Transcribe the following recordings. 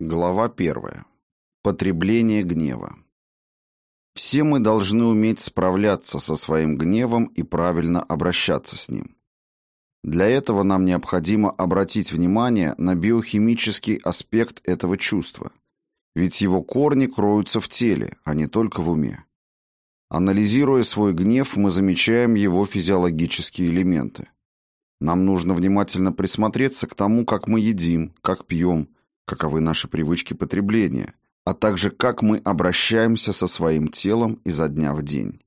Глава первая. Потребление гнева. Все мы должны уметь справляться со своим гневом и правильно обращаться с ним. Для этого нам необходимо обратить внимание на биохимический аспект этого чувства, ведь его корни кроются в теле, а не только в уме. Анализируя свой гнев, мы замечаем его физиологические элементы. Нам нужно внимательно присмотреться к тому, как мы едим, как пьем, каковы наши привычки потребления, а также как мы обращаемся со своим телом изо дня в день.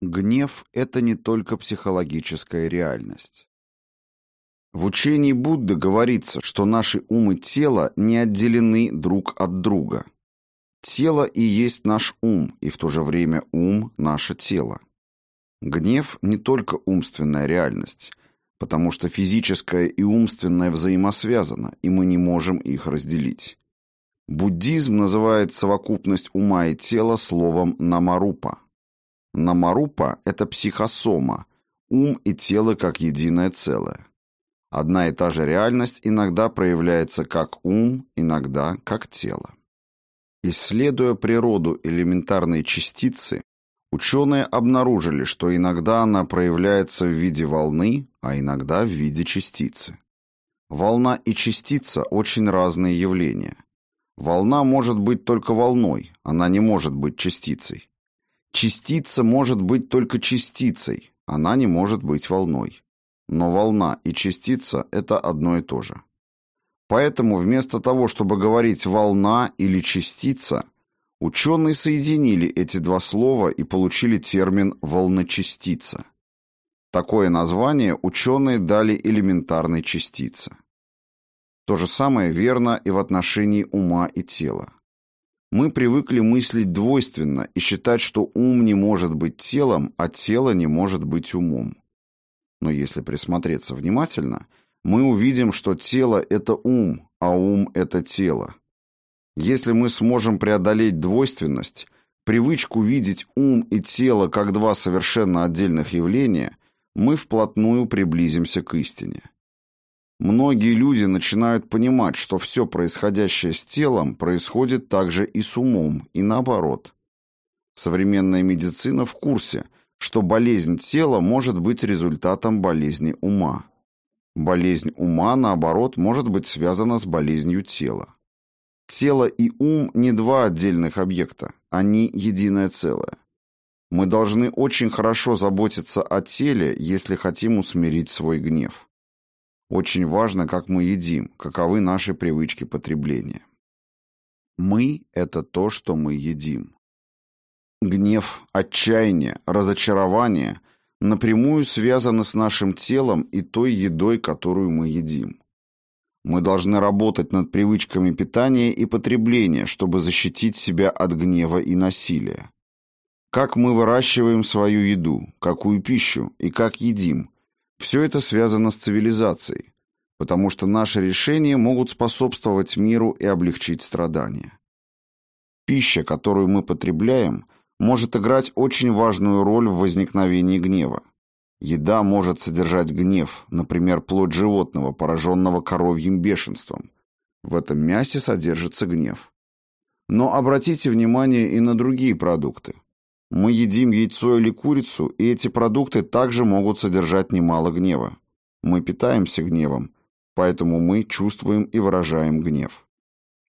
Гнев – это не только психологическая реальность. В учении Будды говорится, что наши ум и тело не отделены друг от друга. Тело и есть наш ум, и в то же время ум – наше тело. Гнев – не только умственная реальность, потому что физическое и умственное взаимосвязано, и мы не можем их разделить. Буддизм называет совокупность ума и тела словом «намарупа». Намарупа – это психосома, ум и тело как единое целое. Одна и та же реальность иногда проявляется как ум, иногда как тело. Исследуя природу элементарной частицы, Ученые обнаружили, что иногда она проявляется в виде волны, а иногда в виде частицы. Волна и частица – очень разные явления. Волна может быть только волной, она не может быть частицей. Частица может быть только частицей, она не может быть волной. Но волна и частица – это одно и то же. Поэтому вместо того, чтобы говорить «волна» или «частица», Ученые соединили эти два слова и получили термин «волночастица». Такое название ученые дали элементарной частице. То же самое верно и в отношении ума и тела. Мы привыкли мыслить двойственно и считать, что ум не может быть телом, а тело не может быть умом. Но если присмотреться внимательно, мы увидим, что тело – это ум, а ум – это тело. Если мы сможем преодолеть двойственность, привычку видеть ум и тело как два совершенно отдельных явления, мы вплотную приблизимся к истине. Многие люди начинают понимать, что все происходящее с телом происходит также и с умом, и наоборот. Современная медицина в курсе, что болезнь тела может быть результатом болезни ума. Болезнь ума, наоборот, может быть связана с болезнью тела. Тело и ум не два отдельных объекта, они единое целое. Мы должны очень хорошо заботиться о теле, если хотим усмирить свой гнев. Очень важно, как мы едим, каковы наши привычки потребления. Мы – это то, что мы едим. Гнев, отчаяние, разочарование напрямую связаны с нашим телом и той едой, которую мы едим. Мы должны работать над привычками питания и потребления, чтобы защитить себя от гнева и насилия. Как мы выращиваем свою еду, какую пищу и как едим – все это связано с цивилизацией, потому что наши решения могут способствовать миру и облегчить страдания. Пища, которую мы потребляем, может играть очень важную роль в возникновении гнева. Еда может содержать гнев, например, плоть животного, пораженного коровьим бешенством. В этом мясе содержится гнев. Но обратите внимание и на другие продукты. Мы едим яйцо или курицу, и эти продукты также могут содержать немало гнева. Мы питаемся гневом, поэтому мы чувствуем и выражаем гнев.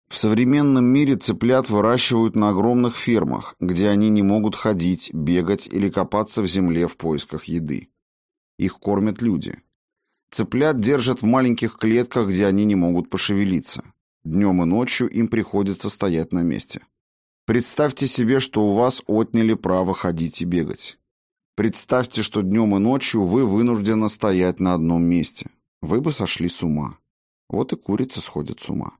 В современном мире цыплят выращивают на огромных фермах, где они не могут ходить, бегать или копаться в земле в поисках еды. Их кормят люди. Цыплят держат в маленьких клетках, где они не могут пошевелиться. Днем и ночью им приходится стоять на месте. Представьте себе, что у вас отняли право ходить и бегать. Представьте, что днем и ночью вы вынуждены стоять на одном месте. Вы бы сошли с ума. Вот и курицы сходят с ума.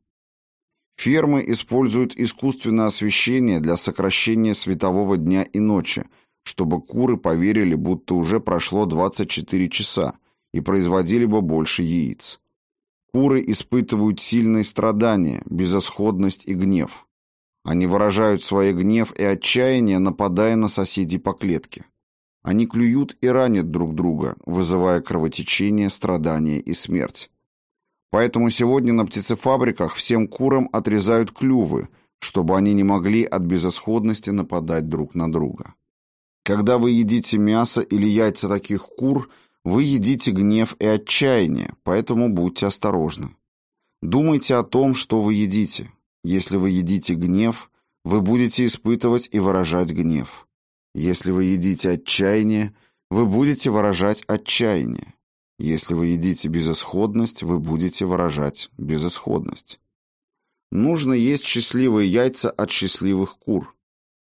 Фермы используют искусственное освещение для сокращения светового дня и ночи – чтобы куры поверили, будто уже прошло 24 часа и производили бы больше яиц. Куры испытывают сильные страдания, безысходность и гнев. Они выражают свой гнев и отчаяние, нападая на соседей по клетке. Они клюют и ранят друг друга, вызывая кровотечение, страдания и смерть. Поэтому сегодня на птицефабриках всем курам отрезают клювы, чтобы они не могли от безысходности нападать друг на друга. Когда вы едите мясо или яйца таких кур, вы едите гнев и отчаяние, поэтому будьте осторожны. Думайте о том, что вы едите. Если вы едите гнев, вы будете испытывать и выражать гнев. Если вы едите отчаяние, вы будете выражать отчаяние. Если вы едите безысходность, вы будете выражать безысходность. Нужно есть счастливые яйца от счастливых кур.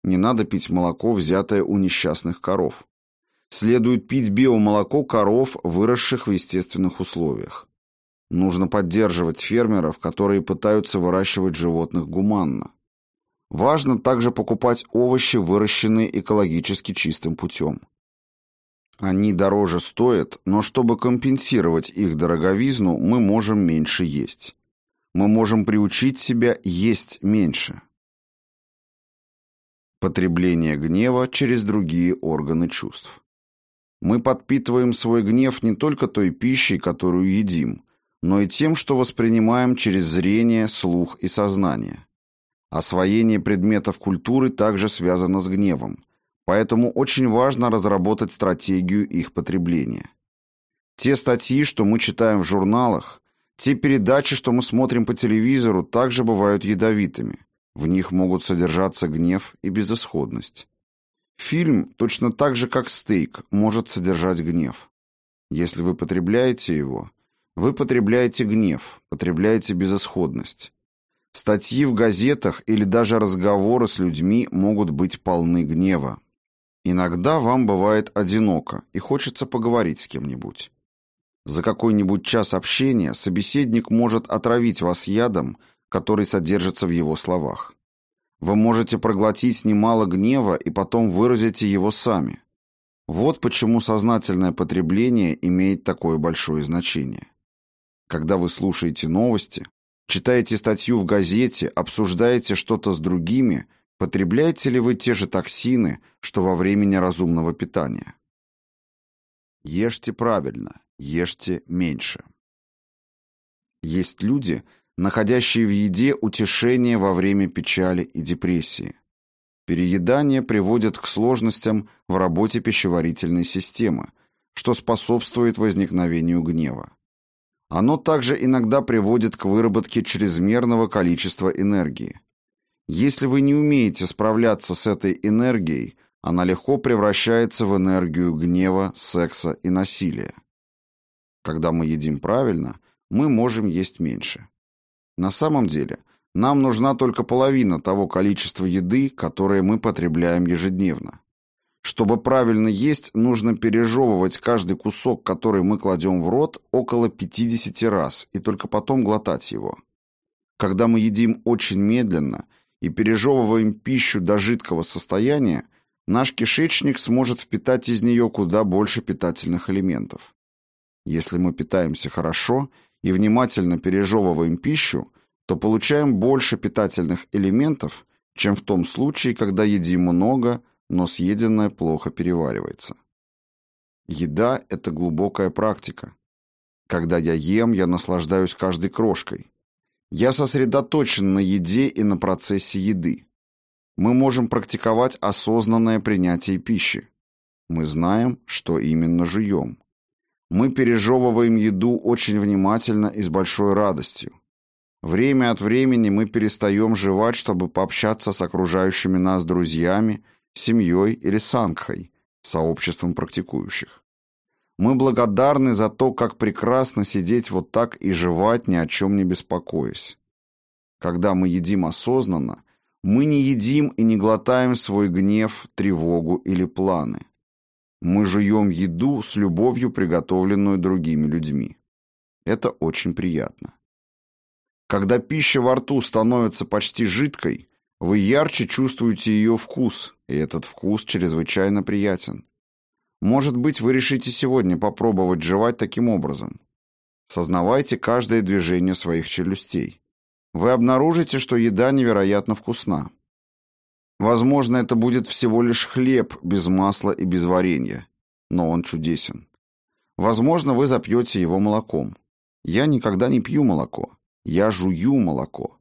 Не надо пить молоко, взятое у несчастных коров. Следует пить биомолоко коров, выросших в естественных условиях. Нужно поддерживать фермеров, которые пытаются выращивать животных гуманно. Важно также покупать овощи, выращенные экологически чистым путем. Они дороже стоят, но чтобы компенсировать их дороговизну, мы можем меньше есть. Мы можем приучить себя есть меньше. Потребление гнева через другие органы чувств. Мы подпитываем свой гнев не только той пищей, которую едим, но и тем, что воспринимаем через зрение, слух и сознание. Освоение предметов культуры также связано с гневом, поэтому очень важно разработать стратегию их потребления. Те статьи, что мы читаем в журналах, те передачи, что мы смотрим по телевизору, также бывают ядовитыми. В них могут содержаться гнев и безысходность. Фильм, точно так же как стейк, может содержать гнев. Если вы потребляете его, вы потребляете гнев, потребляете безысходность. Статьи в газетах или даже разговоры с людьми могут быть полны гнева. Иногда вам бывает одиноко и хочется поговорить с кем-нибудь. За какой-нибудь час общения собеседник может отравить вас ядом, который содержится в его словах. Вы можете проглотить немало гнева и потом выразите его сами. Вот почему сознательное потребление имеет такое большое значение. Когда вы слушаете новости, Читаете статью в газете, обсуждаете что-то с другими, потребляете ли вы те же токсины, что во времени разумного питания? Ешьте правильно, ешьте меньше. Есть люди, находящие в еде утешение во время печали и депрессии. Переедание приводит к сложностям в работе пищеварительной системы, что способствует возникновению гнева. Оно также иногда приводит к выработке чрезмерного количества энергии. Если вы не умеете справляться с этой энергией, она легко превращается в энергию гнева, секса и насилия. Когда мы едим правильно, мы можем есть меньше. На самом деле, нам нужна только половина того количества еды, которое мы потребляем ежедневно. Чтобы правильно есть, нужно пережевывать каждый кусок, который мы кладем в рот, около 50 раз, и только потом глотать его. Когда мы едим очень медленно и пережевываем пищу до жидкого состояния, наш кишечник сможет впитать из нее куда больше питательных элементов. Если мы питаемся хорошо и внимательно пережевываем пищу, то получаем больше питательных элементов, чем в том случае, когда едим много – но съеденное плохо переваривается. Еда – это глубокая практика. Когда я ем, я наслаждаюсь каждой крошкой. Я сосредоточен на еде и на процессе еды. Мы можем практиковать осознанное принятие пищи. Мы знаем, что именно жуем. Мы пережевываем еду очень внимательно и с большой радостью. Время от времени мы перестаем жевать, чтобы пообщаться с окружающими нас друзьями – семьей или сангхой, сообществом практикующих. Мы благодарны за то, как прекрасно сидеть вот так и жевать, ни о чем не беспокоясь. Когда мы едим осознанно, мы не едим и не глотаем свой гнев, тревогу или планы. Мы жуем еду с любовью, приготовленную другими людьми. Это очень приятно. Когда пища во рту становится почти жидкой, вы ярче чувствуете ее вкус, и этот вкус чрезвычайно приятен. Может быть, вы решите сегодня попробовать жевать таким образом. Сознавайте каждое движение своих челюстей. Вы обнаружите, что еда невероятно вкусна. Возможно, это будет всего лишь хлеб без масла и без варенья, но он чудесен. Возможно, вы запьете его молоком. Я никогда не пью молоко. Я жую молоко.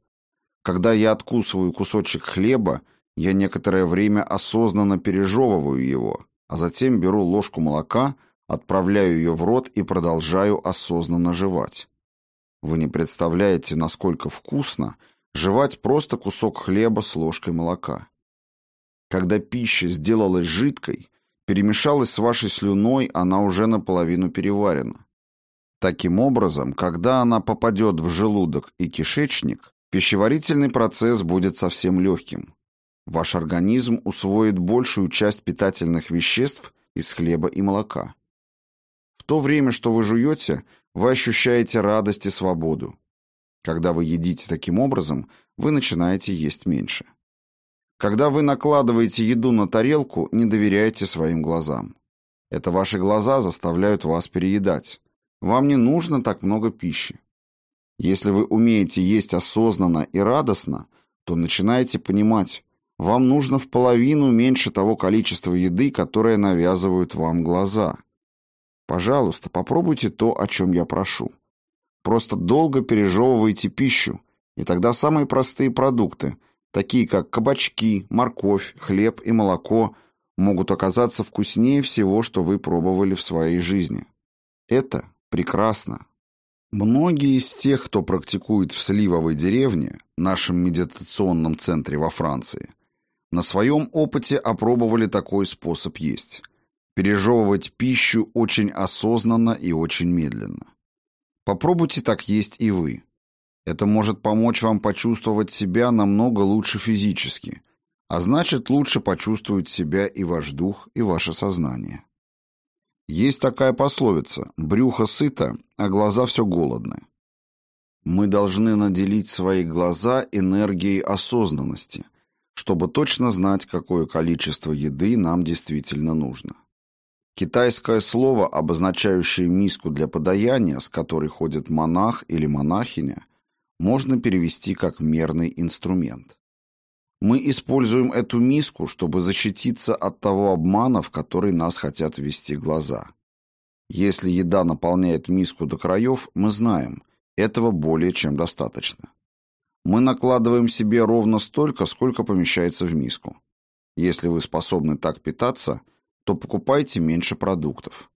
Когда я откусываю кусочек хлеба, я некоторое время осознанно пережевываю его, а затем беру ложку молока, отправляю ее в рот и продолжаю осознанно жевать. Вы не представляете, насколько вкусно жевать просто кусок хлеба с ложкой молока. Когда пища сделалась жидкой, перемешалась с вашей слюной, она уже наполовину переварена. Таким образом, когда она попадет в желудок и кишечник, пищеварительный процесс будет совсем легким. Ваш организм усвоит большую часть питательных веществ из хлеба и молока. В то время, что вы жуете, вы ощущаете радость и свободу. Когда вы едите таким образом, вы начинаете есть меньше. Когда вы накладываете еду на тарелку, не доверяйте своим глазам. Это ваши глаза заставляют вас переедать. Вам не нужно так много пищи. Если вы умеете есть осознанно и радостно, то начинаете понимать, вам нужно в половину меньше того количества еды, которое навязывают вам глаза. Пожалуйста, попробуйте то, о чем я прошу. Просто долго пережевывайте пищу, и тогда самые простые продукты, такие как кабачки, морковь, хлеб и молоко, могут оказаться вкуснее всего, что вы пробовали в своей жизни. Это прекрасно. Многие из тех, кто практикует в Сливовой деревне, нашем медитационном центре во Франции, на своем опыте опробовали такой способ есть. Пережевывать пищу очень осознанно и очень медленно. Попробуйте так есть и вы. Это может помочь вам почувствовать себя намного лучше физически, а значит лучше почувствовать себя и ваш дух, и ваше сознание. Есть такая пословица «брюхо сыто, а глаза все голодны». Мы должны наделить свои глаза энергией осознанности – чтобы точно знать, какое количество еды нам действительно нужно. Китайское слово, обозначающее миску для подаяния, с которой ходит монах или монахиня, можно перевести как мерный инструмент. Мы используем эту миску, чтобы защититься от того обмана, в который нас хотят ввести глаза. Если еда наполняет миску до краев, мы знаем, этого более чем достаточно. Мы накладываем себе ровно столько, сколько помещается в миску. Если вы способны так питаться, то покупайте меньше продуктов.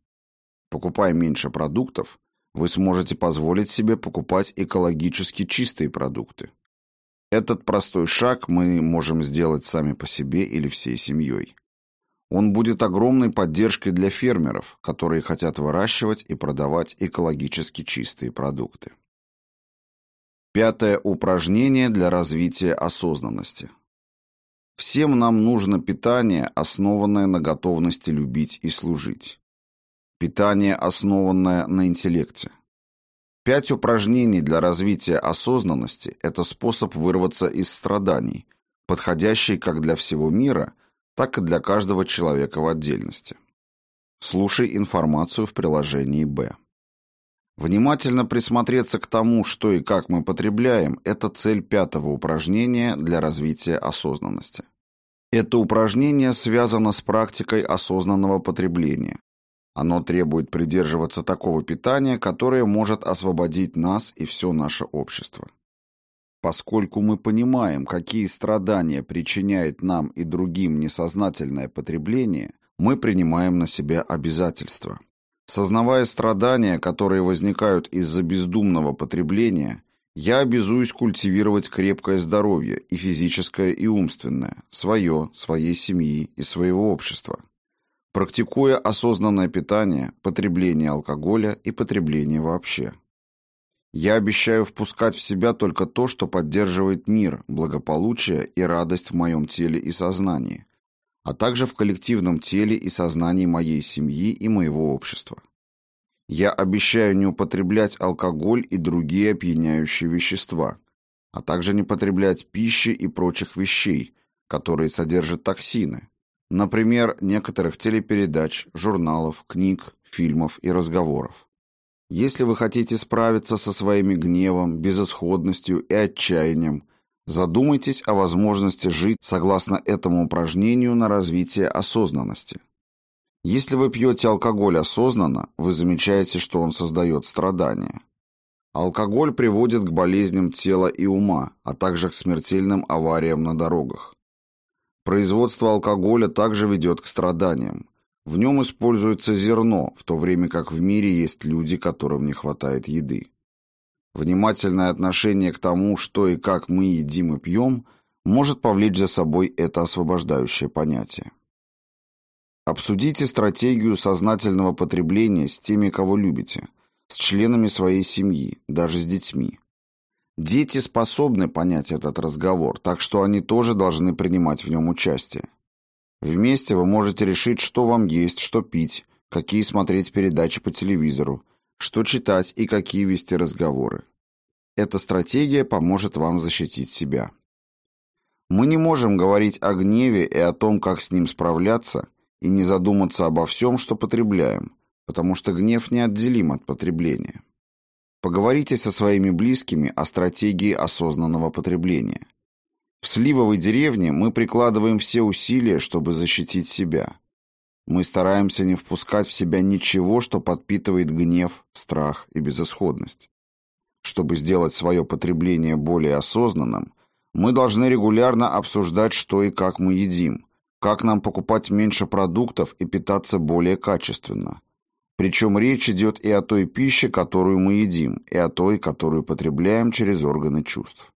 Покупая меньше продуктов, вы сможете позволить себе покупать экологически чистые продукты. Этот простой шаг мы можем сделать сами по себе или всей семьей. Он будет огромной поддержкой для фермеров, которые хотят выращивать и продавать экологически чистые продукты. Пятое упражнение для развития осознанности. Всем нам нужно питание, основанное на готовности любить и служить. Питание, основанное на интеллекте. Пять упражнений для развития осознанности – это способ вырваться из страданий, подходящий как для всего мира, так и для каждого человека в отдельности. Слушай информацию в приложении «Б». Внимательно присмотреться к тому, что и как мы потребляем, это цель пятого упражнения для развития осознанности. Это упражнение связано с практикой осознанного потребления. Оно требует придерживаться такого питания, которое может освободить нас и все наше общество. Поскольку мы понимаем, какие страдания причиняет нам и другим несознательное потребление, мы принимаем на себя обязательства – Сознавая страдания, которые возникают из-за бездумного потребления, я обязуюсь культивировать крепкое здоровье, и физическое, и умственное, свое, своей семьи и своего общества, практикуя осознанное питание, потребление алкоголя и потребление вообще. Я обещаю впускать в себя только то, что поддерживает мир, благополучие и радость в моем теле и сознании, а также в коллективном теле и сознании моей семьи и моего общества. Я обещаю не употреблять алкоголь и другие опьяняющие вещества, а также не потреблять пищи и прочих вещей, которые содержат токсины, например, некоторых телепередач, журналов, книг, фильмов и разговоров. Если вы хотите справиться со своими гневом, безысходностью и отчаянием, Задумайтесь о возможности жить согласно этому упражнению на развитие осознанности. Если вы пьете алкоголь осознанно, вы замечаете, что он создает страдания. Алкоголь приводит к болезням тела и ума, а также к смертельным авариям на дорогах. Производство алкоголя также ведет к страданиям. В нем используется зерно, в то время как в мире есть люди, которым не хватает еды. Внимательное отношение к тому, что и как мы едим и пьем, может повлечь за собой это освобождающее понятие. Обсудите стратегию сознательного потребления с теми, кого любите, с членами своей семьи, даже с детьми. Дети способны понять этот разговор, так что они тоже должны принимать в нем участие. Вместе вы можете решить, что вам есть, что пить, какие смотреть передачи по телевизору, что читать и какие вести разговоры. Эта стратегия поможет вам защитить себя. Мы не можем говорить о гневе и о том, как с ним справляться, и не задуматься обо всем, что потребляем, потому что гнев неотделим от потребления. Поговорите со своими близкими о стратегии осознанного потребления. В Сливовой деревне мы прикладываем все усилия, чтобы защитить себя. Мы стараемся не впускать в себя ничего, что подпитывает гнев, страх и безысходность. Чтобы сделать свое потребление более осознанным, мы должны регулярно обсуждать, что и как мы едим, как нам покупать меньше продуктов и питаться более качественно – причем речь идет и о той пище, которую мы едим, и о той, которую потребляем через органы чувств.